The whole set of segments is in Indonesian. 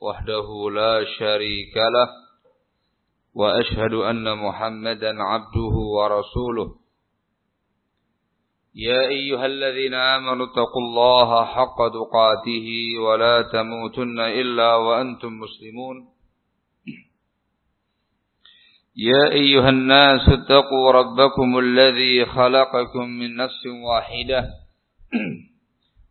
وحده لا شريك له وأشهد أن محمدا عبده ورسوله. يا أيها الذين آمنوا اتقوا الله حق تقاته ولا تموتن إلا وأنتم مسلمون. يا أيها الناس اتقوا ربكم الذي خلقكم من نفس واحدة.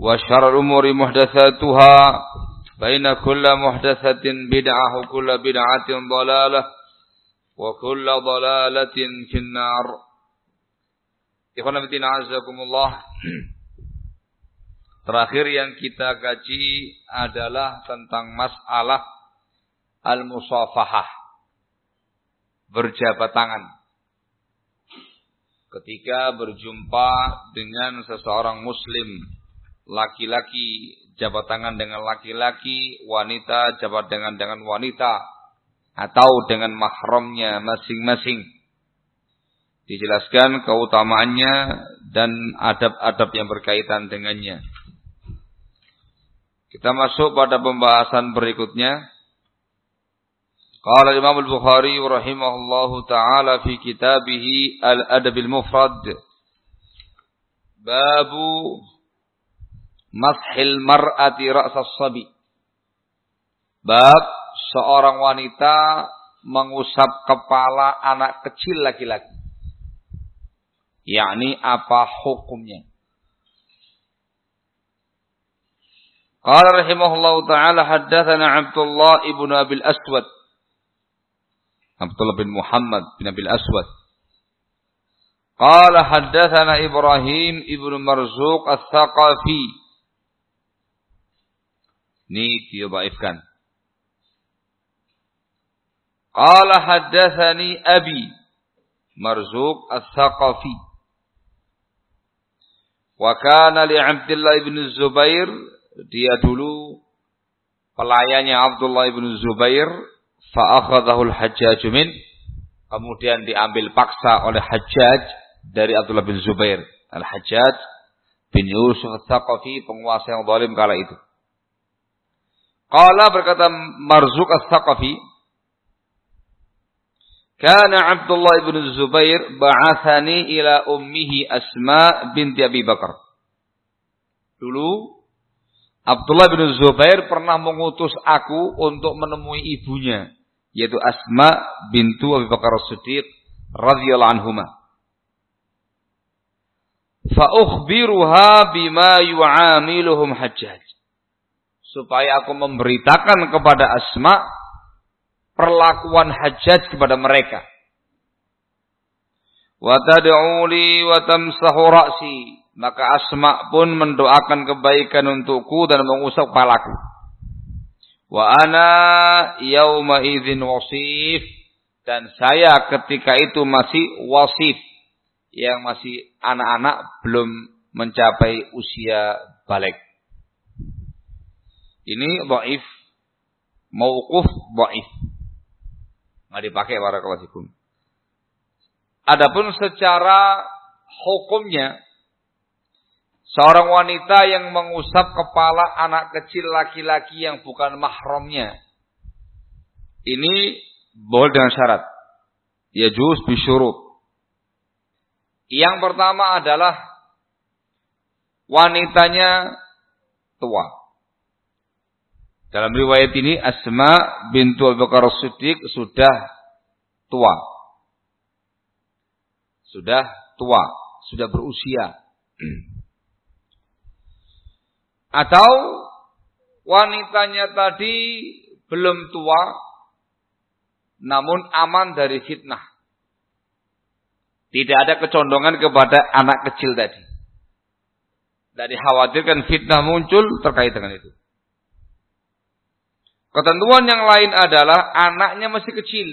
وشر الأمور محدثاتها فإن كل محدثة بدعة وكل بدعة ضلالة وكل ضلالة في النار Ikhwan azakumullah Terakhir yang kita kaji adalah tentang masalah al-musafahah berjabat tangan ketika berjumpa dengan seseorang muslim laki-laki jabat tangan dengan laki-laki, wanita jabat dengan dengan wanita atau dengan mahramnya masing-masing. Dijelaskan keutamaannya dan adab-adab yang berkaitan dengannya. Kita masuk pada pembahasan berikutnya. Qala Imam Al-Bukhari rahimahullahu taala fi kitabih Al-Adab Al-Mufrad. Babu mashil mar'ati ra'sas sabi. Bab seorang wanita mengusap kepala anak kecil laki-laki. Yakni apa hukumnya? Qala rahimahullahu taala haddatsana Abdullah ibnu Abil Aswad. Abdullah bin Muhammad bin Abil Aswad. Qala haddatsana Ibrahim ibnu Marzuq Ats-Tsaqafi. Ini dia baifkan. Qala haddatsani Abi Marzuq Ats-Tsaqafi. Wa kana li Abdullah ibn Zubair dia dulu pelayannya Abdullah ibn Zubair fa akhadahu al-Hajjaj min kemudian diambil paksa oleh Hajjaj dari Abdullah bin Zubair al-Hajjaj bin Yusuf al-Thaqafi penguasa yang zalim kala itu Qala berkata Marzuq al-Thaqafi Kana Abdullah ibn Zubair ba'athani ila ummihi Asma binti Abi Bakar. Dulu Abdullah bin Zubair pernah mengutus aku untuk menemui ibunya, yaitu Asma bintu Abu Bakar Siddiq radhiyallahu anhuma. Fa ukhbiruha bima yu'amiluhum Hajjaj. Supaya aku memberitakan kepada Asma perlakuan Hajjaj kepada mereka. Wa tad'u li wa ra'si maka Asma pun mendoakan kebaikan untukku dan mengusap kepalaku. Wa ana yauma idzin wasif dan saya ketika itu masih wasif yang masih anak-anak belum mencapai usia balik. Ini dhaif mauquf dhaif. Nggak dipakai para fikum. Adapun secara hukumnya seorang wanita yang mengusap kepala anak kecil laki-laki yang bukan mahramnya ini boleh dengan syarat. Ya juz bisyurut. Yang pertama adalah wanitanya tua. Dalam riwayat ini Asma bintu Abu Bakar Siddiq sudah tua. Sudah tua, sudah berusia. Atau wanitanya tadi belum tua namun aman dari fitnah. Tidak ada kecondongan kepada anak kecil tadi. Tidak dikhawatirkan fitnah muncul terkait dengan itu. Ketentuan yang lain adalah anaknya masih kecil.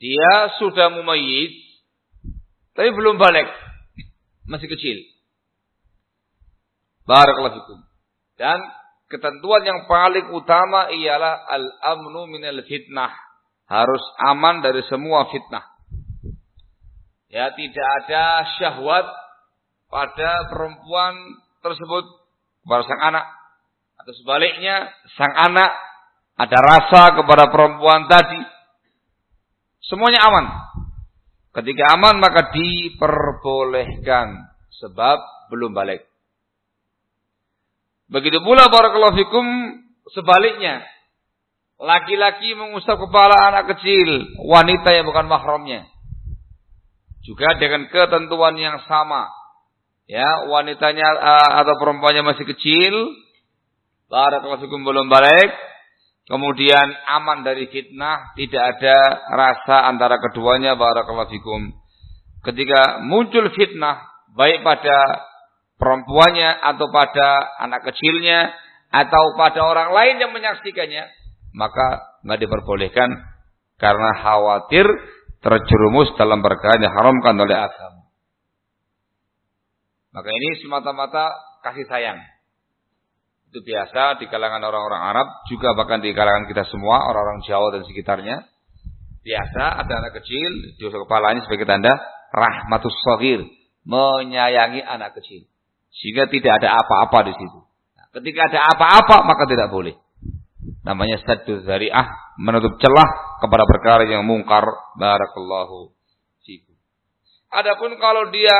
Dia sudah mumayyiz, tapi belum balik. Masih kecil. Barakallahu Dan ketentuan yang paling utama ialah al-amnu minal fitnah. Harus aman dari semua fitnah. Ya, tidak ada syahwat pada perempuan tersebut kepada sang anak. Atau sebaliknya, sang anak ada rasa kepada perempuan tadi. Semuanya aman. Ketika aman maka diperbolehkan sebab belum balik. Begitu pula barakallahu fikum sebaliknya. Laki-laki mengusap kepala anak kecil, wanita yang bukan mahramnya. Juga dengan ketentuan yang sama. Ya, wanitanya uh, atau perempuannya masih kecil, barakallahu belum balik, kemudian aman dari fitnah, tidak ada rasa antara keduanya barakallahu fikum. Ketika muncul fitnah, baik pada perempuannya atau pada anak kecilnya atau pada orang lain yang menyaksikannya, maka nggak diperbolehkan karena khawatir terjerumus dalam perkara yang haramkan oleh agama. Maka ini semata-mata kasih sayang. Itu biasa di kalangan orang-orang Arab, juga bahkan di kalangan kita semua, orang-orang Jawa dan sekitarnya. Biasa ada anak kecil, di kepalanya sebagai tanda rahmatus sogir, menyayangi anak kecil. Sehingga tidak ada apa-apa di situ. Nah, ketika ada apa-apa maka tidak boleh. Namanya satu zari'ah menutup celah kepada perkara yang mungkar. Barakallahu fikum. Adapun kalau dia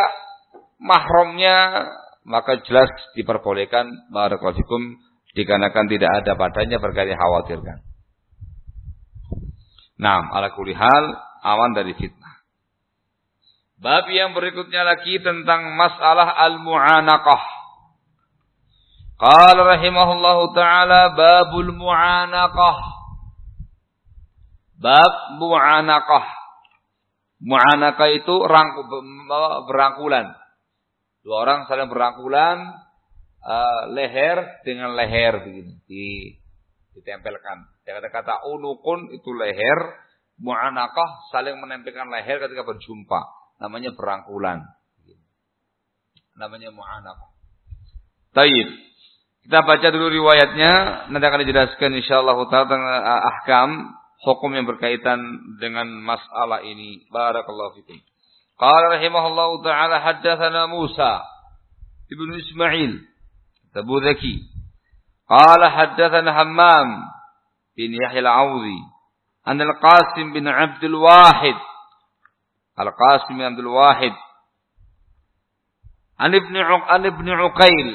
mahramnya maka jelas diperbolehkan barakallahu dikarenakan tidak ada padanya perkara yang khawatirkan. Nah, ala kulihal aman dari fitnah. Bab yang berikutnya lagi tentang masalah al-mu'anaqah. Qala rahimahullahu taala babul mu'anaqah. Bab mu'anaqah. Mu'anaqah itu rangku, berangkulan. Dua orang saling berangkulan uh, leher dengan leher begini di ditempelkan. Kata kata unukun itu leher, mu'anaqah saling menempelkan leher ketika berjumpa namanya perangkulan. Namanya mu'anaqah. Taib. Kita baca dulu riwayatnya, nanti akan dijelaskan insyaallah taala tentang uh, ahkam hukum yang berkaitan dengan masalah ini. Barakallahu fikum. Qala rahimahullahu taala haddatsana Musa ibnu Ismail Abu Zaki. Qala haddatsana Hammam bin Yahya al-Audhi an al-Qasim bin Abdul Wahid Al-Qasim bin Abdul Wahid An Ibn An Ibn Uqail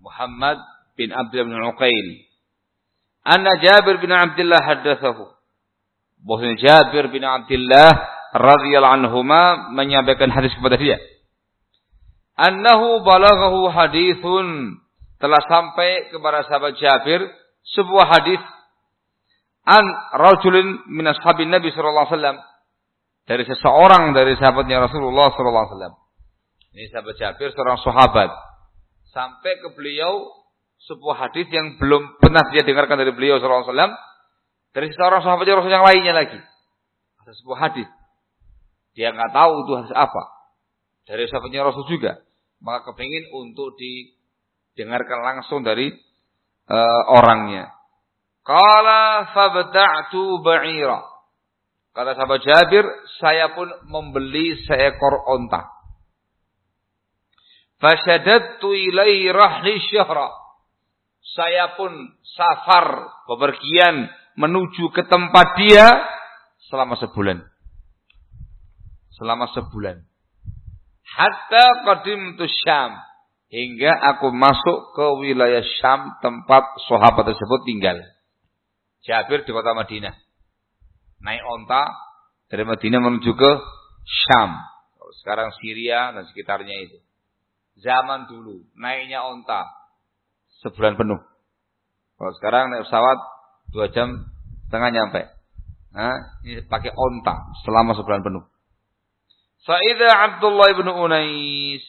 Muhammad bin Abdul bin Uqail Anna Jabir bin Abdullah haddatsahu Bahwa Jabir bin Abdullah radhiyallahu anhuma menyampaikan hadis kepada dia Annahu balaghahu hadithun telah sampai kepada sahabat Jabir sebuah hadis an rajulin min ashabin Nabi sallallahu alaihi wasallam dari seseorang dari sahabatnya Rasulullah SAW. Ini sahabat Jabir, seorang sahabat. Sampai ke beliau sebuah hadis yang belum pernah dia dengarkan dari beliau SAW. Dari seorang sahabat Rasul yang lainnya lagi. Ada sebuah hadis. Dia nggak tahu itu hadis apa. Dari sahabatnya Rasul juga. Maka kepingin untuk didengarkan langsung dari uh, orangnya. Qala fabta'tu ba'ira. Kata sahabat Jabir, saya pun membeli seekor onta. Fasyadattu ilaihi rahli syahra. Saya pun safar, bepergian menuju ke tempat dia selama sebulan. Selama sebulan. Hatta qadim tu Syam. Hingga aku masuk ke wilayah Syam tempat sahabat tersebut tinggal. Jabir di kota Madinah. Naik onta dari Madinah menuju ke Syam. Sekarang Syria dan sekitarnya itu. Zaman dulu naiknya onta sebulan penuh. Kalau sekarang naik pesawat dua jam setengah nyampe. Nah, ini pakai onta selama sebulan penuh. Faidah Abdullah ibnu Unais.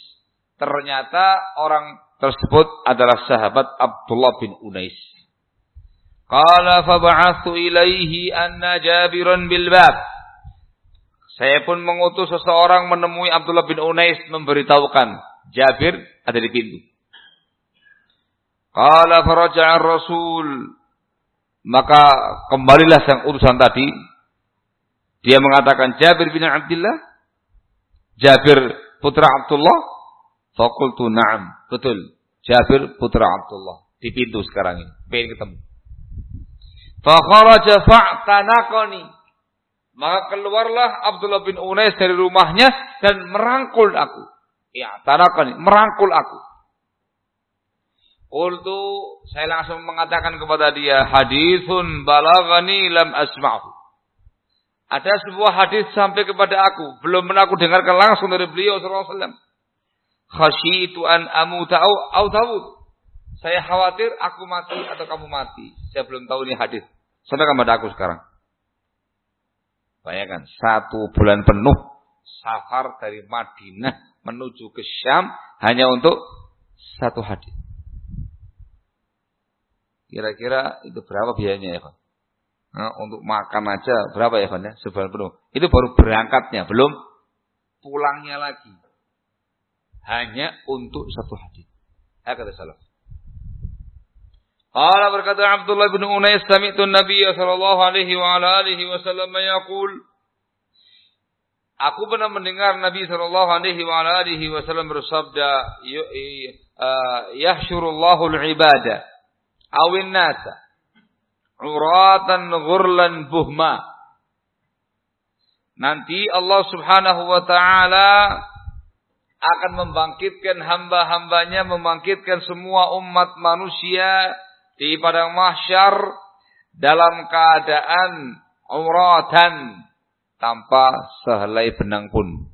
Ternyata orang tersebut adalah sahabat Abdullah bin Unais. Qala fab'athu ilaihi anna Jabiran bil bab. Saya pun mengutus seseorang menemui Abdullah bin Unais memberitahukan Jabir ada di pintu. Qala faraja'a Rasul. Maka kembalilah sang utusan tadi. Dia mengatakan Jabir bin Abdullah Jabir putra Abdullah? Fakultu na'am. Betul. Jabir putra Abdullah. Di pintu sekarang ini. Pengen ketemu. Fakharaja fa'tanaqani. Maka keluarlah Abdullah bin Unais dari rumahnya dan merangkul aku. Ya, tanakani, merangkul aku. Qultu saya langsung mengatakan kepada dia hadithun balagani lam asma'hu. Ada sebuah hadis sampai kepada aku, belum pernah aku dengarkan langsung dari beliau sallallahu alaihi wasallam. An au tawud. Saya khawatir aku mati atau kamu mati. Saya belum tahu ini hadis. Sampai kepada aku sekarang. Bayangkan, satu bulan penuh safar dari Madinah menuju ke Syam hanya untuk satu hadis. Kira-kira itu berapa biayanya ya, Pak? Nah, untuk makan aja berapa ya ya? Sebulan penuh. Itu baru berangkatnya, belum pulangnya lagi. Hanya untuk satu hadis. Kata salah. Qala berkata Abdullah bin Unais sami'tu Nabi sallallahu alaihi wa alihi wasallam yaqul Aku pernah mendengar Nabi sallallahu alaihi wa alihi wasallam bersabda yahsyurullahu al-ibada awin nasa uratan ghurlan buhma. Nanti Allah Subhanahu wa taala akan membangkitkan hamba-hambanya, membangkitkan semua umat manusia di padang mahsyar dalam keadaan uratan tanpa sehelai benang pun.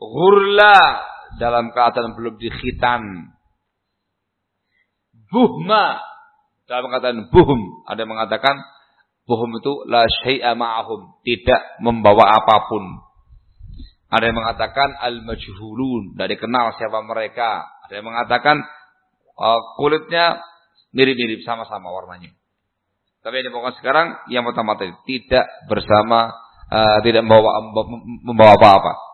Ghurla dalam keadaan belum dikhitan. Buhma dalam perkataan buhum, ada yang mengatakan buhum itu la syai'a ma'ahum, tidak membawa apa pun. Ada yang mengatakan al-majhulun, tidak dikenal siapa mereka. Ada yang mengatakan uh, kulitnya mirip-mirip sama-sama warnanya. Tapi yang dibawa sekarang yang pertama tadi tidak bersama uh, tidak membawa membawa apa-apa.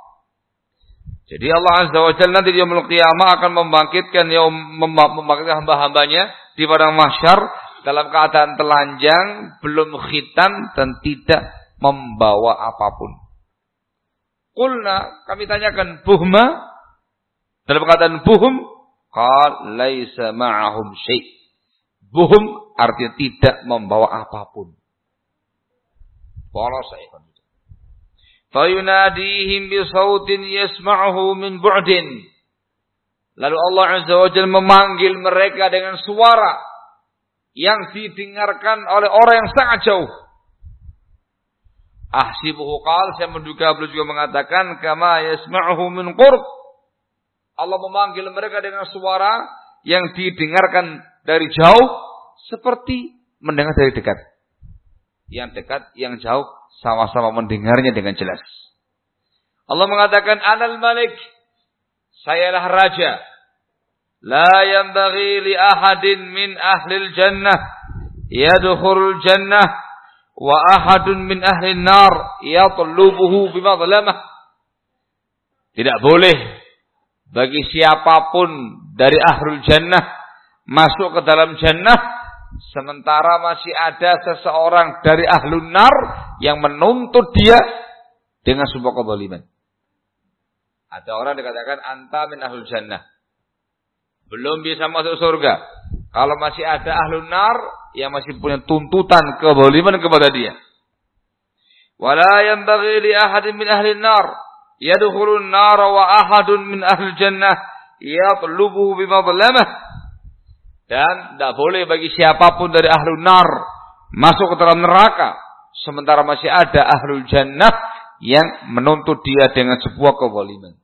Jadi Allah Azza wa Jalla nanti di yaumul qiyamah akan membangkitkan yang membangkitkan hamba-hambanya di padang mahsyar dalam keadaan telanjang, belum khitan dan tidak membawa apa pun. Kulna kami tanyakan buhma dalam keadaan buhum qal laisa ma'ahum syai. Buhum artinya tidak membawa apa pun. Polos saya Fayunadihim bi sautin yasma'uhu min bu'din. Lalu Allah Azza wa memanggil mereka dengan suara yang didengarkan oleh orang yang sangat jauh. Ahsibuhu qal, saya menduga beliau juga mengatakan kama yasma'uhu min qurb. Allah memanggil mereka dengan suara yang didengarkan dari jauh seperti mendengar dari dekat. Yang dekat, yang jauh sama-sama mendengarnya dengan jelas. Allah mengatakan anal malik Sayalah raja. La yanbaghi li ahadin min ahli jannah yadkhulul jannah wa ahadun min ahli nar yatlubuhu bimadlamah. Tidak boleh bagi siapa pun dari ahlul jannah masuk ke dalam jannah sementara masih ada seseorang dari ahlun nar yang menuntut dia dengan sebuah kezaliman. Ada orang dikatakan anta min ahlul jannah. Belum bisa masuk surga. Kalau masih ada ahlun nar yang masih punya tuntutan kezaliman kepada dia. Wala yanbaghi li ahadin min ahli nar yadkhulun nar wa ahadun min ahli jannah yatlubuhu bimadlamah dan tidak boleh bagi siapa pun dari ahlul nar masuk ke dalam neraka. Sementara masih ada ahlul jannah yang menuntut dia dengan sebuah kezaliman.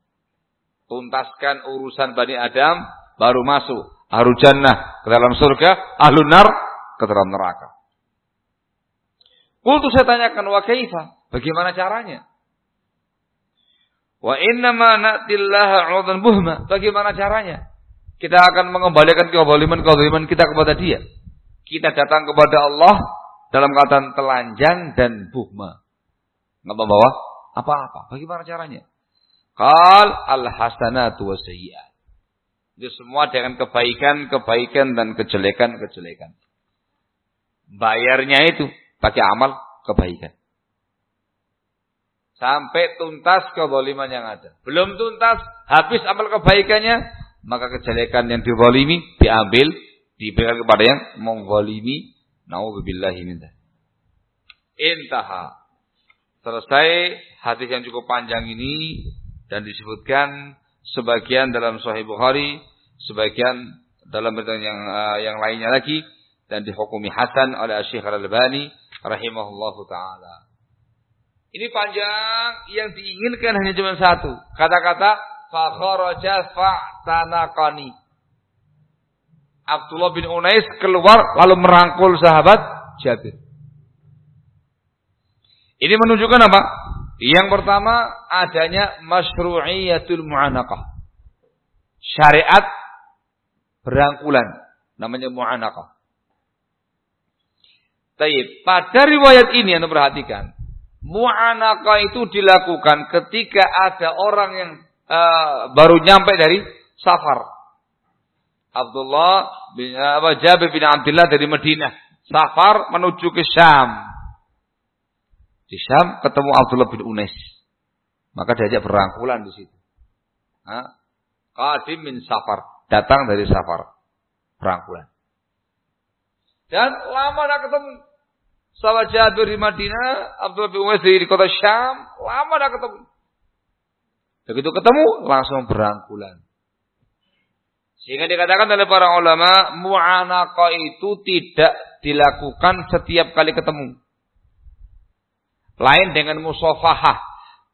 Tuntaskan urusan Bani Adam, baru masuk. Ahlul jannah ke dalam surga, ahlul nar ke dalam neraka. Kultu saya tanyakan, wa kaifa? Bagaimana caranya? Wa innama na'tillaha 'udan buhma. Bagaimana caranya? Kita akan mengembalikan kezaliman-kezaliman kita kepada dia. Kita datang kepada Allah dalam keadaan telanjang dan buhma. Nggak membawa apa-apa. Bagaimana caranya? Qal al-hasanatu wa sayyi'at. Itu semua dengan kebaikan-kebaikan dan kejelekan-kejelekan. Bayarnya itu pakai amal kebaikan. Sampai tuntas kezaliman yang ada. Belum tuntas, habis amal kebaikannya, maka kejelekan yang dizalimi diambil diberikan kepada yang menzalimi. Naudzubillahi min intaha. Selesai hadis yang cukup panjang ini dan disebutkan sebagian dalam sahih Bukhari sebagian dalam berita yang uh, yang lainnya lagi dan dihukumi hasan oleh Syekh Al-Albani rahimahullahu taala. Ini panjang yang diinginkan hanya cuma satu. Kata-kata Fakharaja fa'tanaqani. Abdullah bin Unais keluar lalu merangkul sahabat Jabir. Ini menunjukkan apa? Yang pertama adanya masyru'iyatul mu'anaqah. Syariat berangkulan namanya mu'anaqah. Taib. Pada riwayat ini Anda perhatikan, mu'anaqah itu dilakukan ketika ada orang yang uh, baru nyampe dari safar. Abdullah bin uh, Jabir bin Abdullah dari Madinah, safar menuju ke Syam. Di Syam ketemu Abdullah bin Unais. Maka diajak berangkulan di situ. Qadim min safar, datang dari safar. Berangkulan. Dan lama tidak ketemu. Sahabat Jabir di Madinah, Abdullah bin Unais di kota Syam, lama tidak ketemu. Begitu ketemu langsung berangkulan. Sehingga dikatakan oleh para ulama, mu'anaqah itu tidak dilakukan setiap kali ketemu. Lain dengan musofahah.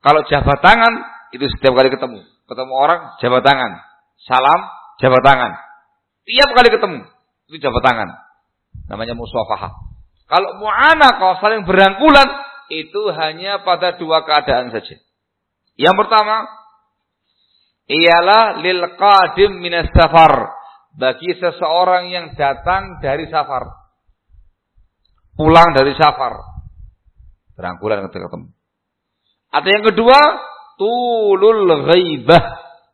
Kalau jabat tangan, itu setiap kali ketemu. Ketemu orang, jabat tangan. Salam, jabat tangan. Tiap kali ketemu, itu jabat tangan. Namanya musofahah. Kalau mu'anaqah saling berangkulan, itu hanya pada dua keadaan saja. Yang pertama, ialah lil qadim minas safar. Bagi seseorang yang datang dari safar. Pulang dari safar. Berangkulan ketika ketemu. Ada yang kedua, tulul ghaibah.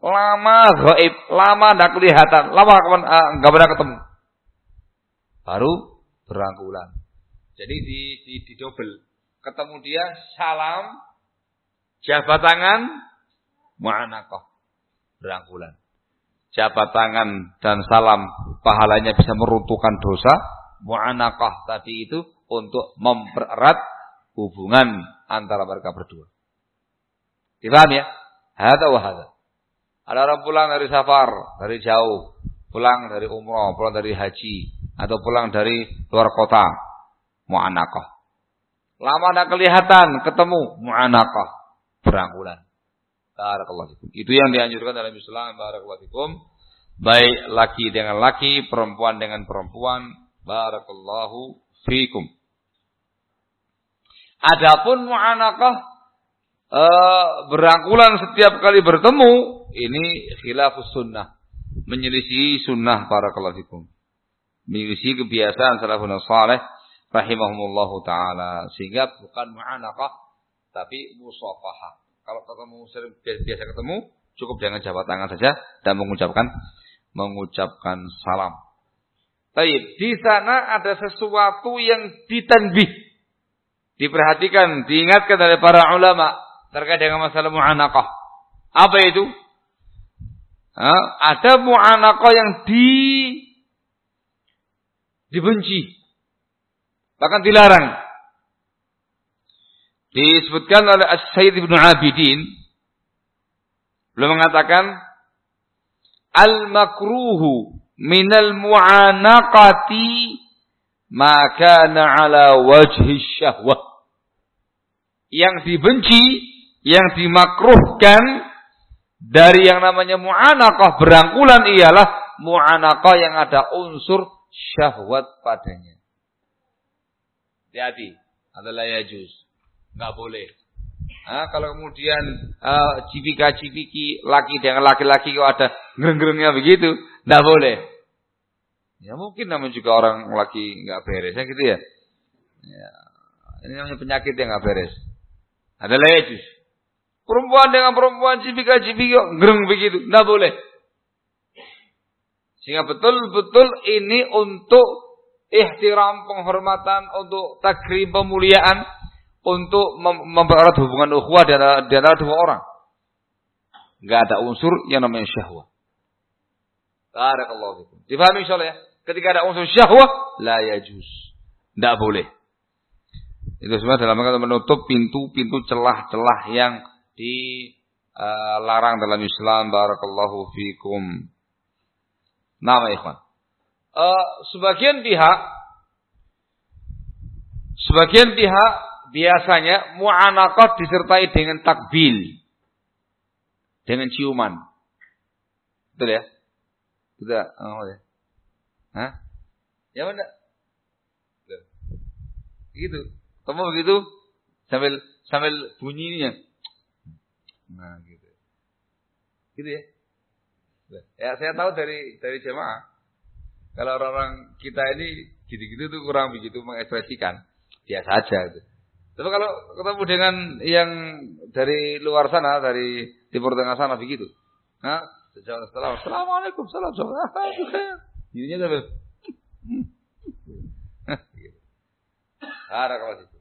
Lama gaib, lama tidak kelihatan, lama enggak uh, pernah ketemu. Baru berangkulan. Jadi di, di, di double. Ketemu dia, salam, jabat tangan, mu'anaqah berangkulan. Jabat tangan dan salam pahalanya bisa meruntuhkan dosa. Mu'anakah tadi itu untuk mempererat hubungan antara mereka berdua. Dipaham ya? Hada wa hada. Ada orang pulang dari safar, dari jauh. Pulang dari umroh, pulang dari haji. Atau pulang dari luar kota. Mu'anakah. Lama ada kelihatan, ketemu. Mu'anakah. Berangkulan. Barakallahu fikum. Itu yang dianjurkan dalam Islam. Barakallahu fikum. Baik laki dengan laki, perempuan dengan perempuan. Barakallahu fikum. Adapun mu'anakah e, berangkulan setiap kali bertemu, ini khilafus sunnah. Menyelisih sunnah barakallahu fikum. Menyelisih kebiasaan salafun salih rahimahumullahu taala sehingga bukan mu'anakah tapi musafahah kalau ketemu biasa ketemu, cukup dengan jabat tangan saja dan mengucapkan mengucapkan salam. Taib. Di sana ada sesuatu yang ditanbih. Diperhatikan, diingatkan oleh para ulama terkait dengan masalah mu'anaqah. Apa itu? Ha? Ada mu'anaqah yang di dibenci. Bahkan dilarang. Disebutkan oleh As-Sayyid Ibn Abidin. Belum mengatakan. Al-makruhu minal mu'anaqati ma kana ala wajhi syahwah. Yang dibenci, yang dimakruhkan dari yang namanya mu'anaqah berangkulan ialah mu'anaqah yang ada unsur syahwat padanya. Hati-hati, adalah yajuz. Enggak boleh. Nah, kalau kemudian uh, cipika-cipiki laki dengan laki-laki kok ada gereng-gerengnya begitu, tidak boleh. Ya mungkin namanya juga orang laki nggak beres, ya gitu ya. ya. Ini namanya penyakit yang nggak beres. Ada lejus. Perempuan dengan perempuan cipika-cipiki gereng begitu, tidak boleh. Sehingga betul-betul ini untuk ihtiram penghormatan, untuk takrim pemuliaan, untuk mempererat hubungan ukhuwah di antara dua orang. Enggak ada unsur yang namanya syahwat. Barakallahu fikum. Difahami insyaallah ya? Ketika ada unsur syahwat, la yajuz. Tidak boleh. Itu semua dalam rangka menutup pintu-pintu celah-celah yang dilarang dalam Islam. Barakallahu fikum. Nama ikhwan. Uh, sebagian pihak sebagian pihak biasanya mu'anaqah disertai dengan takbil. Dengan ciuman. Betul ya? Tidak, oh, ya. Hah? Ya mana? Begitu. Kamu begitu sambil sambil bunyinya. Nah, gitu. Gitu ya. Ya, saya tahu dari dari jemaah. Kalau orang-orang kita ini gitu-gitu tuh kurang begitu mengekspresikan. Biasa aja gitu. Tapi kalau ketemu dengan yang dari luar sana, dari timur tengah sana begitu. Nah, Sejauh setelah Assalamualaikum salam salam. Ininya sampai Ada kalau itu.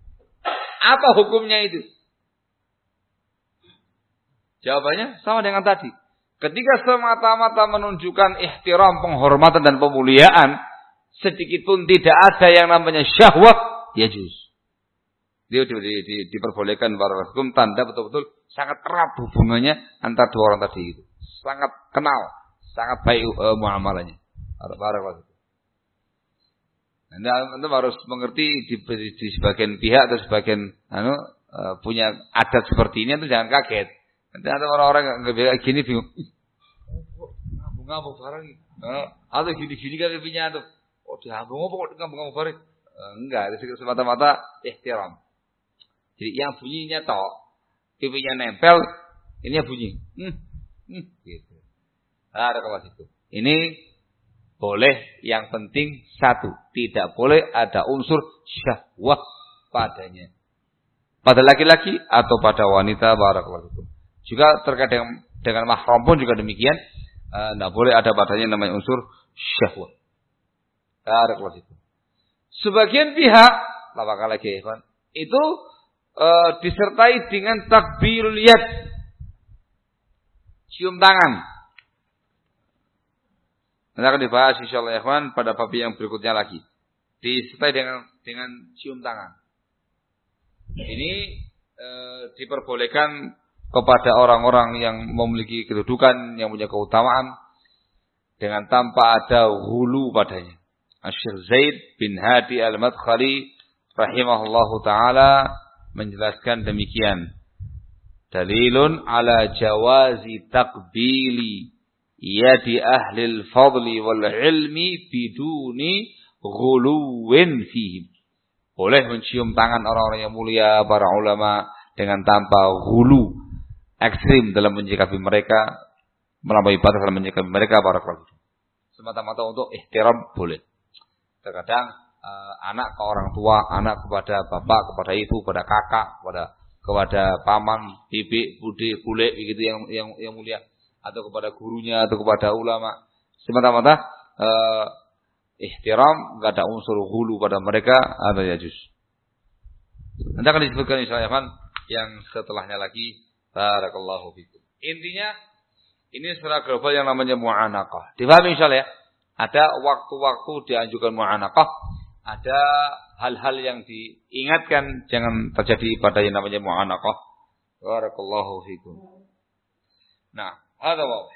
Apa hukumnya itu? Jawabannya sama dengan tadi. Ketika semata-mata menunjukkan ihtiram, penghormatan dan pemuliaan, sedikit pun tidak ada yang namanya syahwat, ya juz. Dia di, di, di, diperbolehkan para hukum tanda betul-betul sangat erat hubungannya antara dua orang tadi itu sangat kenal, sangat baik uh, muamalahnya. Barakallahu anda, anda harus mengerti di, di, di sebagian pihak atau sebagian anu, uh, punya adat seperti ini itu jangan kaget. Nanti ada orang-orang nggak bisa gini bingung. Ngabung-ngabung barang uh, atau gini-gini kan lebihnya tuh. Oh diambung apa kok ngabung-ngabung barang? Uh, enggak, itu semata-mata ihtiram. Jadi yang bunyinya tok, pipinya nempel, ini bunyi. Hmm, Hmm, gitu. Ada kelas itu. Ini boleh yang penting satu. Tidak boleh ada unsur syahwat padanya. Pada laki-laki atau pada wanita barakallahu itu. Juga terkait dengan, dengan mahram pun juga demikian. Tidak uh, boleh ada padanya namanya unsur syahwat. Barakallahu itu. Sebagian pihak, lapakah lagi itu uh, disertai dengan takbirul yad cium tangan. Nanti akan dibahas insyaallah ya kawan pada bab yang berikutnya lagi. Disertai dengan dengan cium tangan. Ini e, diperbolehkan kepada orang-orang yang memiliki kedudukan, yang punya keutamaan dengan tanpa ada hulu padanya. Asyir Zaid bin Hadi Al-Madkhali rahimahullahu taala menjelaskan demikian dalilun ala jawazi takbili yadi ahli fadli wal ilmi biduni ghuluwin fihim. Boleh mencium tangan orang-orang yang mulia, para ulama dengan tanpa hulu ekstrim dalam menyikapi mereka, melampaui batas dalam menyikapi mereka para ulama. Semata-mata untuk ihtiram boleh. Terkadang uh, anak ke orang tua, anak kepada bapak, kepada ibu, kepada kakak, kepada kepada paman, bibi, bude, bule begitu yang yang yang mulia atau kepada gurunya atau kepada ulama semata-mata uh, ihtiram, nggak ada unsur hulu pada mereka, ada yajus. Nanti akan disebutkan insya Allah yang setelahnya lagi. Barakallahu fikum. Intinya ini secara global yang namanya mu'anaqah. Difahami insya Allah ya. Ada waktu-waktu dianjurkan mu'anaqah. Ada hal-hal yang diingatkan jangan terjadi pada yang namanya mu'anaqah. Barakallahu fikum. Nah, ada wabah.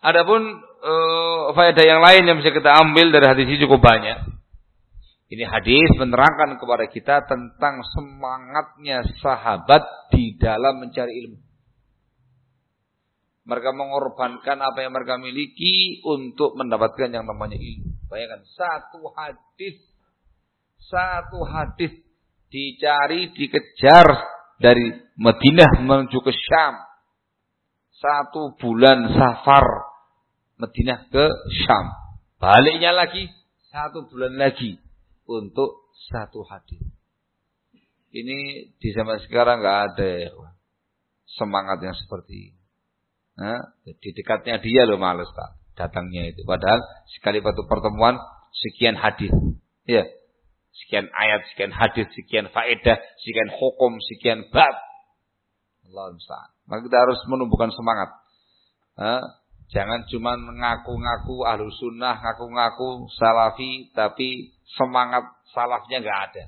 Adapun uh, faedah yang lain yang bisa kita ambil dari hadis ini cukup banyak. Ini hadis menerangkan kepada kita tentang semangatnya sahabat di dalam mencari ilmu. Mereka mengorbankan apa yang mereka miliki untuk mendapatkan yang namanya ilmu. Bayangkan satu hadis, satu hadis dicari, dikejar dari Madinah menuju ke Syam. Satu bulan safar Madinah ke Syam. Baliknya lagi satu bulan lagi untuk satu hadis. Ini di zaman sekarang nggak ada ya, semangat yang seperti ini. Nah, di dekatnya dia loh males tak datangnya itu. Padahal sekali waktu pertemuan sekian hadis. Ya. Sekian ayat, sekian hadis, sekian faedah, sekian hukum, sekian bab. Allah Maka kita harus menumbuhkan semangat. Nah, Jangan cuma ngaku-ngaku ahlu sunnah, ngaku-ngaku salafi, tapi semangat salafnya nggak ada.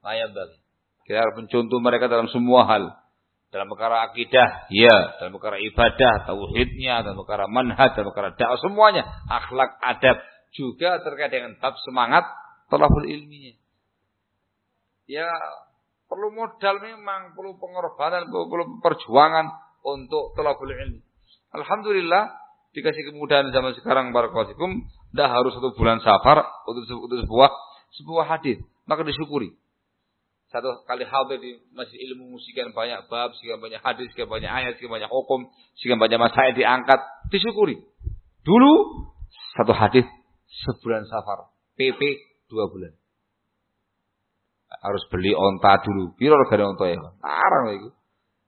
Ayat bagi. Kita harus mencontoh mereka dalam semua hal. Dalam perkara akidah, ya. Dalam perkara ibadah, tauhidnya, dalam perkara manhaj, dalam perkara dakwah, semuanya. Akhlak, adab. Juga terkait dengan bab semangat, tolakul ilminya. Ya, perlu modal memang, perlu pengorbanan, perlu perjuangan untuk tolakul ilmi. Alhamdulillah dikasih kemudahan zaman sekarang barakatuh tidak harus satu bulan safar untuk, untuk sebuah sebuah hadis maka disyukuri satu kali hadir di masjid ilmu sekian banyak bab sekian banyak hadis sekian banyak ayat sekian banyak hukum sekian banyak masalah diangkat disyukuri dulu satu hadis sebulan safar PP dua bulan harus beli onta dulu biar gak onta ya larang itu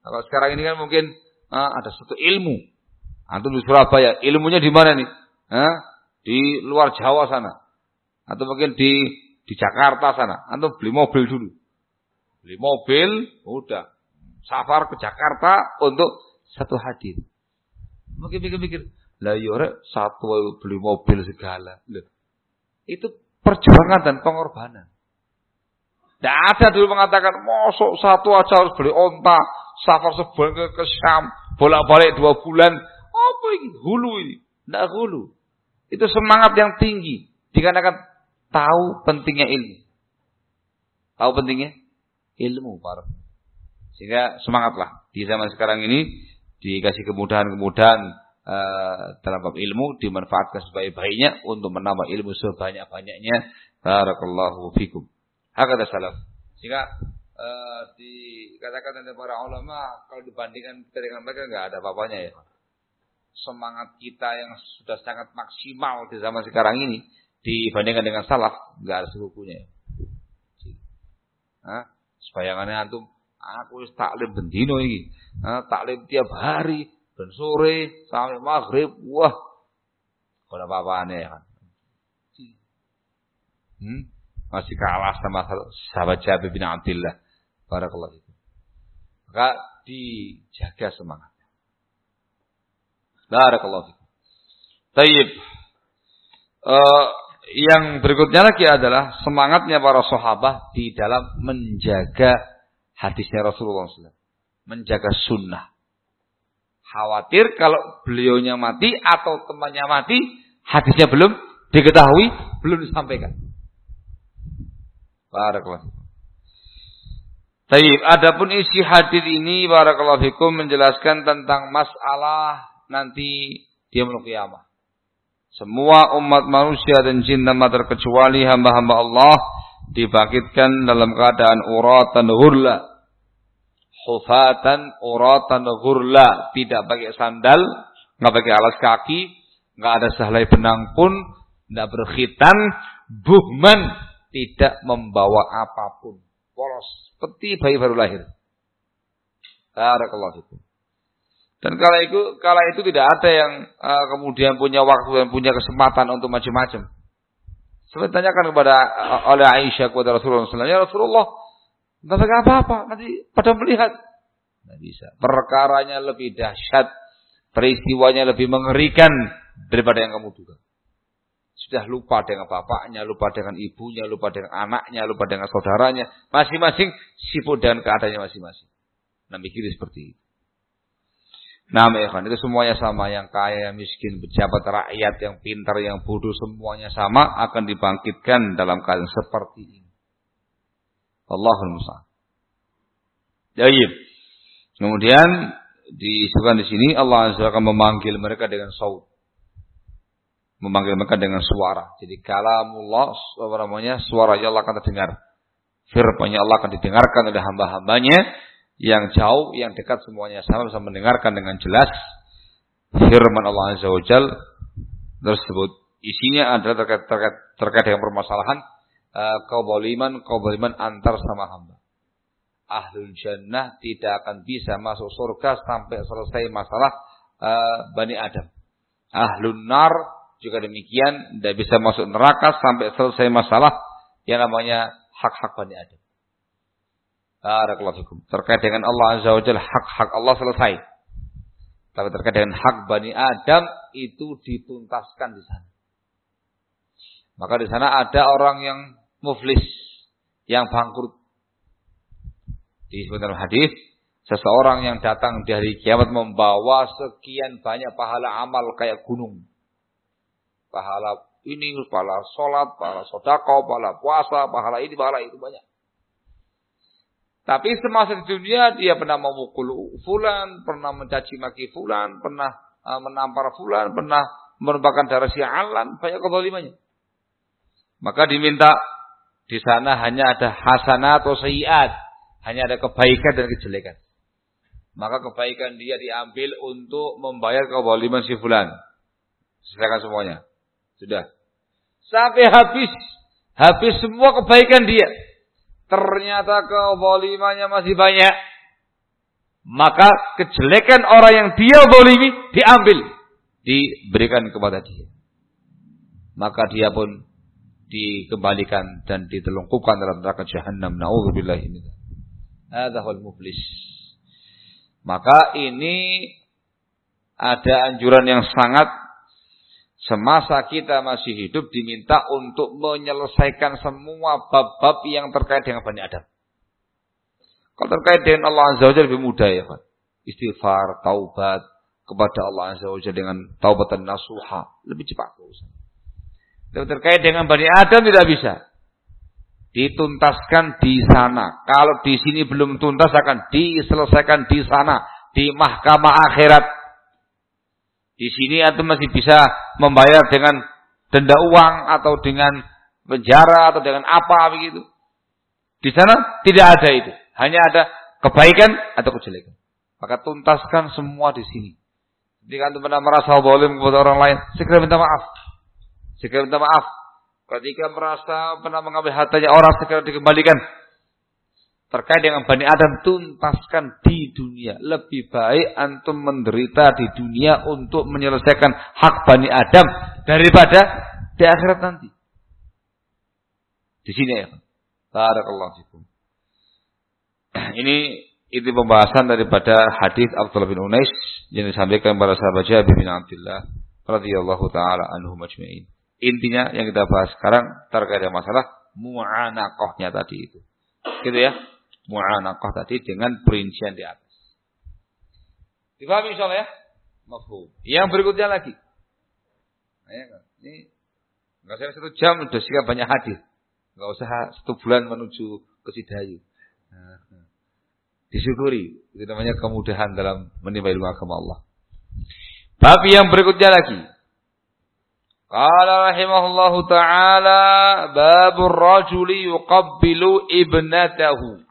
kalau sekarang ini kan mungkin ah, ada satu ilmu Antum di Surabaya, ilmunya di mana nih? Hah? Di luar Jawa sana. Atau mungkin di di Jakarta sana. Antum beli mobil dulu. Beli mobil, udah. Safar ke Jakarta untuk satu hadir. Mungkin pikir-pikir, lah yore iya, satu beli mobil segala. Loh. Itu perjuangan dan pengorbanan. Tidak ada dulu mengatakan, mosok satu aja harus beli onta, safar sebulan ke, ke Syam, bolak-balik dua bulan, apa ini? Hulu ini. Tidak hulu. Itu semangat yang tinggi. Dikarenakan tahu pentingnya ilmu. Tahu pentingnya ilmu. Para. Sehingga semangatlah. Di zaman sekarang ini dikasih kemudahan-kemudahan bab ilmu dimanfaatkan sebaik-baiknya untuk menambah ilmu sebanyak-banyaknya. Barakallahu fikum. Hakata salaf. Sehingga uh, dikatakan oleh para ulama kalau dibandingkan dengan mereka nggak ada apa-apanya ya semangat kita yang sudah sangat maksimal di zaman sekarang ini dibandingkan dengan salaf nggak ada sebukunya. Hah? Sebayangannya antum, aku taklim bendino ini, Hah? taklim tiap hari, dan sore sampai maghrib, wah, kalau apa aneh kan. Hmm? Masih kalah sama sahabat Jabir bin Abdullah. Barakallahu itu. Maka dijaga semangat. Barakallahu fikum. Tayyib. Uh, yang berikutnya lagi adalah semangatnya para sahabat di dalam menjaga hadisnya Rasulullah SAW. Menjaga sunnah. Khawatir kalau beliaunya mati atau temannya mati, hadisnya belum diketahui, belum disampaikan. Barakallahu Taib. Adapun isi hadis ini barakallahu fikum menjelaskan tentang masalah nanti dia kiamat. Semua umat manusia dan jin tanpa terkecuali hamba-hamba Allah dibangkitkan dalam keadaan uratan hurla. Hufatan uratan hurla. Tidak pakai sandal, nggak pakai alas kaki, nggak ada sehelai benang pun, nggak berkhitan, buhman, tidak membawa apa pun. Polos, seperti bayi baru lahir. Barakallahu fikum. Dan kala itu kala itu tidak ada yang uh, kemudian punya waktu dan punya kesempatan untuk macam-macam. Seperti tanyakan kepada oleh Aisyah kepada Rasulullah SAW. Ya Rasulullah, tidak apa-apa. Nanti pada melihat. Tidak bisa. Perkaranya lebih dahsyat. Peristiwanya lebih mengerikan daripada yang kamu duga. Sudah lupa dengan bapaknya, lupa dengan ibunya, lupa dengan anaknya, lupa dengan saudaranya. Masing-masing sibuk dengan keadaannya masing-masing. Nah mikir seperti itu. Nah, ikhwan, itu semuanya sama. Yang kaya, miskin, pejabat, rakyat, yang pintar, yang bodoh, semuanya sama akan dibangkitkan dalam keadaan seperti ini. Allahul Musta'an. Jayib. Kemudian disebutkan di sini Allah Azza akan memanggil mereka dengan saut. Memanggil mereka dengan suara. Jadi kalamullah apa namanya? Suara Allah akan terdengar. Firman Allah akan didengarkan oleh hamba-hambanya yang jauh, yang dekat semuanya sama bisa mendengarkan dengan jelas firman Allah Azza wa tersebut. Isinya adalah terkait, terkait, terkait dengan permasalahan uh, keboliman, keboliman antar sama hamba. Ahlul jannah tidak akan bisa masuk surga sampai selesai masalah uh, Bani Adam. Ahlul nar juga demikian, tidak bisa masuk neraka sampai selesai masalah yang namanya hak-hak Bani Adam. Barakallahu. Terkait dengan Allah Azza wa Jalla, hak-hak Allah selesai. Tapi terkait dengan hak Bani Adam itu dituntaskan di sana. Maka di sana ada orang yang muflis, yang bangkrut. Di dalam hadis, seseorang yang datang dari kiamat membawa sekian banyak pahala amal kayak gunung. Pahala ini, pahala sholat, pahala sodako, pahala puasa, pahala ini, pahala itu banyak. Tapi semasa di dunia dia pernah memukul fulan, pernah mencaci maki fulan, pernah uh, menampar fulan, pernah merupakan darah sialan, banyak kezalimannya. Maka diminta di sana hanya ada hasanah atau sayiat, hanya ada kebaikan dan kejelekan. Maka kebaikan dia diambil untuk membayar kezaliman si fulan. Silakan semuanya. Sudah. Sampai habis. Habis semua kebaikan dia ternyata kezalimannya masih banyak, maka kejelekan orang yang dia zalimi diambil, diberikan kepada dia. Maka dia pun dikembalikan dan ditelungkupkan dalam neraka jahanam. Nauzubillah ini. Hadahul muflis. Maka ini ada anjuran yang sangat Semasa kita masih hidup diminta untuk menyelesaikan semua bab-bab yang terkait dengan Bani Adam. Kalau terkait dengan Allah Azza wa lebih mudah ya Pak. Istighfar, taubat kepada Allah Azza wa dengan taubat dan nasuha. Lebih cepat urusan. Terkait dengan Bani Adam tidak bisa. Dituntaskan di sana. Kalau di sini belum tuntas akan diselesaikan di sana. Di mahkamah akhirat di sini antum masih bisa membayar dengan denda uang atau dengan penjara atau dengan apa begitu. Di sana tidak ada itu. Hanya ada kebaikan atau kejelekan. Maka tuntaskan semua di sini. Jika antum pernah merasa boleh kepada orang lain, segera minta maaf. Segera minta maaf. Ketika merasa pernah mengambil hartanya orang, segera dikembalikan terkait dengan Bani Adam tuntaskan di dunia. Lebih baik antum menderita di dunia untuk menyelesaikan hak Bani Adam daripada di akhirat nanti. Di sini ya. Barakallahu. Ini itu pembahasan daripada hadis Abdullah bin Unais yang disampaikan kepada sahabat Jabir bin Abdullah radhiyallahu taala anhu majma'in. Intinya yang kita bahas sekarang terkait dengan masalah mu'anaqahnya tadi itu. Gitu ya mu'anaqah tadi dengan perincian di atas. Dipahami insyaallah ya? Mafhum. Yang berikutnya lagi. Nah, ya kan? Ini enggak usah satu jam sudah siap banyak hadis. Enggak usah satu bulan menuju ke Sidayu. Nah, disyukuri. Itu namanya kemudahan dalam menimba ilmu agama Allah. Tapi yang berikutnya lagi. Qala rahimahullahu ta'ala babur rajuli yuqabbilu ibnatahu.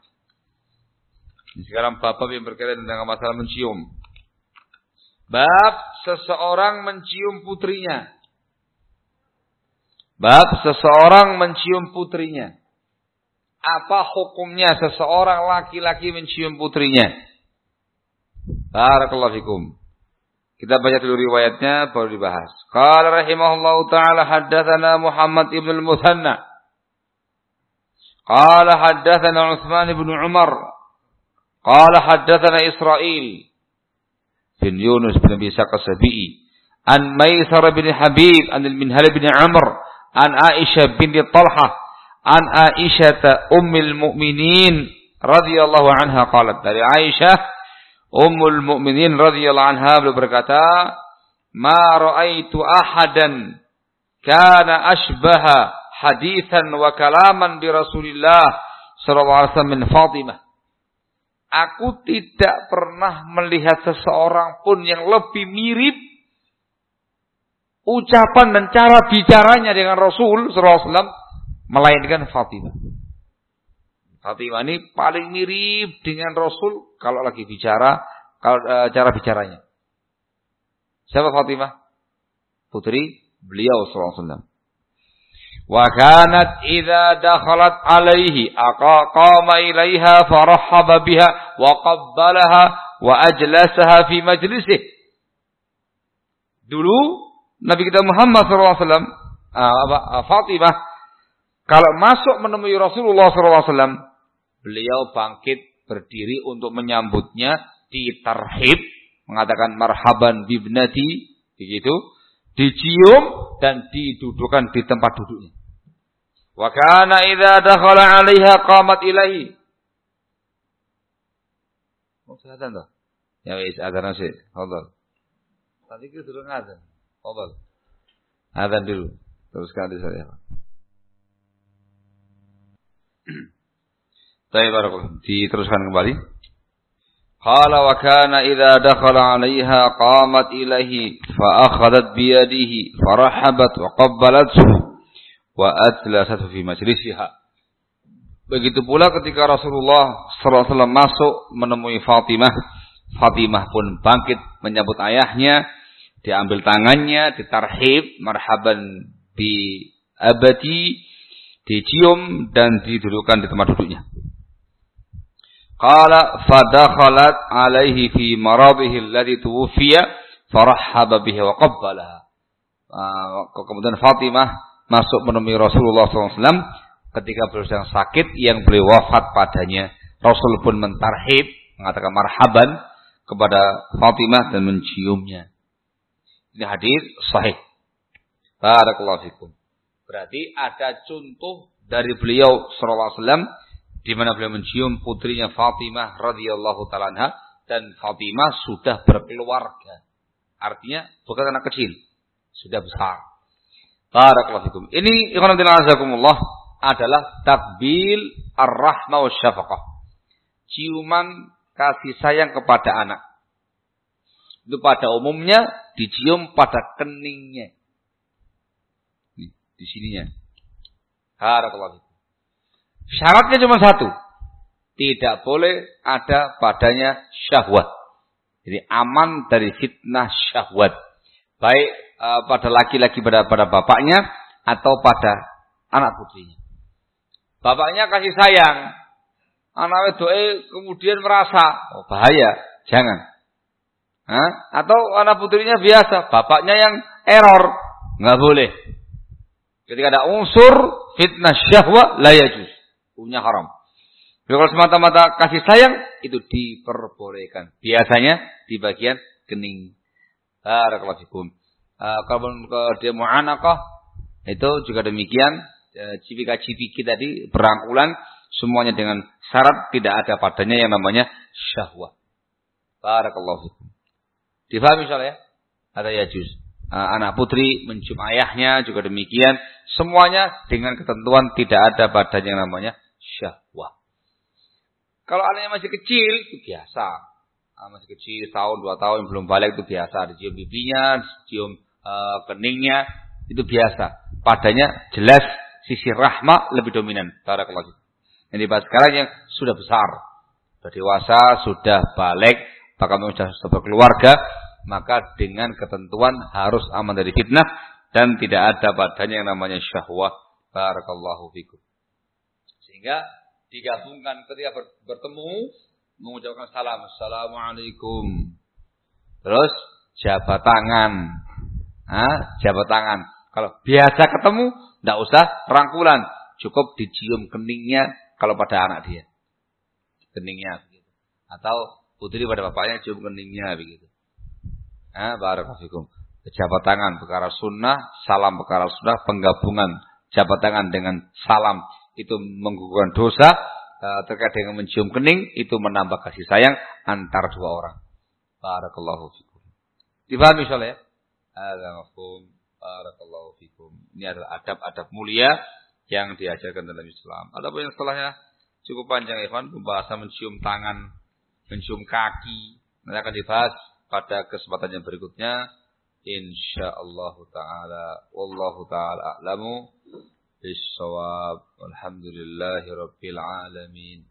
Sekarang bab yang berkaitan dengan masalah mencium. Bab seseorang mencium putrinya. Bab seseorang mencium putrinya. Apa hukumnya seseorang laki-laki mencium putrinya? Barakallahu fikum. Kita baca dulu riwayatnya baru dibahas. Qala rahimahullahu taala haddatsana Muhammad ibn al-Muthanna. Qala haddatsana Utsman ibn Umar. Qala haddatsana Israil bin Yunus bin Abi Saq as-Sabi'i an Maisar bin Habib an al-Minhal bin Amr an Aisyah bin Talha an Aisyah ummul mu'minin radhiyallahu anha qalat dari Aisyah ummul mu'minin radhiyallahu anha beliau berkata ma ra'aitu ahadan kana ashbaha hadithan wa kalaman bi Rasulillah sallallahu alaihi wasallam min Fatimah Aku tidak pernah melihat seseorang pun yang lebih mirip ucapan dan cara bicaranya dengan Rasul SAW melainkan Fatimah. Fatimah ini paling mirip dengan Rasul kalau lagi bicara kalau e, cara bicaranya. Siapa Fatimah? Putri beliau sallallahu alaihi wasallam. Wa kanat idza dakhalat alaihi aqama ilaiha farahhaba biha wa qabbalaha wa ajlasaha fi majlisih. Dulu Nabi kita Muhammad sallallahu alaihi wasallam Fatimah kalau masuk menemui Rasulullah SAW beliau bangkit berdiri untuk menyambutnya, ditarhib, mengatakan marhaban bibnati, begitu, dicium dan didudukkan di tempat duduknya. Wa kana idza dakhala 'alaiha qamat ilaihi. Mau azan toh? Ya wis azan sih. Fadal. Tadi kita sudah ngazan. Fadal. Azan dulu. Teruskan di saya. Baik, barakallahu. Diteruskan kembali. Qala wa kana idza dakhala 'alaiha qamat ilaihi fa akhadhat bi yadihi farahabat wa qabbalathu wa atlasatu fi majlisiha. Begitu pula ketika Rasulullah SAW masuk menemui Fatimah, Fatimah pun bangkit menyambut ayahnya, diambil tangannya, ditarhib, marhaban di abadi, dicium dan didudukkan di tempat duduknya. Qala fadakhalat alaihi fi maradihi alladhi tuwfiya farahhaba bihi wa qabbalaha. Uh, kemudian Fatimah masuk menemui Rasulullah SAW ketika beliau sedang sakit yang beliau wafat padanya. Rasul pun mentarhib, mengatakan marhaban kepada Fatimah dan menciumnya. Ini hadir sahih. Barakallahu fikum. Berarti ada contoh dari beliau sallallahu alaihi wasallam di mana beliau mencium putrinya Fatimah radhiyallahu taala dan Fatimah sudah berkeluarga. Artinya bukan anak kecil, sudah besar. Barakallahu fikum. Ini ikhwan azakumullah adalah takbil ar-rahma syafaqah. Ciuman kasih sayang kepada anak. Itu pada umumnya dicium pada keningnya. Di sininya. Barakallahu fikum. Syaratnya cuma satu. Tidak boleh ada padanya syahwat. Jadi aman dari fitnah syahwat. Baik uh, pada laki-laki pada pada bapaknya atau pada anak putrinya. Bapaknya kasih sayang, anak wedoe kemudian merasa, oh bahaya, jangan. Hah? Atau anak putrinya biasa, bapaknya yang error, nggak boleh. Ketika ada unsur fitnah syahwa layajus, punya haram. Jadi kalau semata-mata kasih sayang itu diperbolehkan. Biasanya di bagian kening. Barakallahu fikum. Uh, kalau ke dia mu'anakah itu juga demikian. Uh, cipika-cipiki tadi berangkulan semuanya dengan syarat tidak ada padanya yang namanya syahwat. Barakallahu fikum. Difahami soalnya? Ada ya juz. Uh, anak putri mencium ayahnya juga demikian. Semuanya dengan ketentuan tidak ada padanya yang namanya syahwat. Kalau anaknya masih kecil itu biasa. Uh, masih kecil tahun dua tahun belum balik itu biasa. Dicium bibinya, dicium uh, keningnya itu biasa. Padanya jelas sisi rahma lebih dominan. Barakallahu Yang dibahas sekarang yang sudah besar, sudah dewasa, sudah balik, bahkan sudah, sudah berkeluarga, maka dengan ketentuan harus aman dari fitnah dan tidak ada padanya yang namanya syahwat. Barakallahu fikum. Sehingga digabungkan ketika bertemu mengucapkan salam. Assalamualaikum. Terus jabat tangan. Hah? Jabat tangan. Kalau biasa ketemu, tidak usah rangkulan. Cukup dicium keningnya kalau pada anak dia. Keningnya. Atau putri pada bapaknya cium keningnya begitu. Ah, barakallahu Jabat tangan perkara sunnah, salam perkara sunnah, penggabungan jabat tangan dengan salam itu menggugurkan dosa, uh, terkait dengan mencium kening itu menambah kasih sayang antar dua orang. Barakallahu fikum. Dipahami soalnya ya? Ada. Barakallahu fikum. Ini adalah adab-adab mulia yang diajarkan dalam Islam. Ada yang setelahnya cukup panjang Ikhwan, pembahasan mencium tangan, mencium kaki. Nanti akan dibahas pada kesempatan yang berikutnya insyaallah taala wallahu taala a'lamu بالصواب والحمد لله رب العالمين.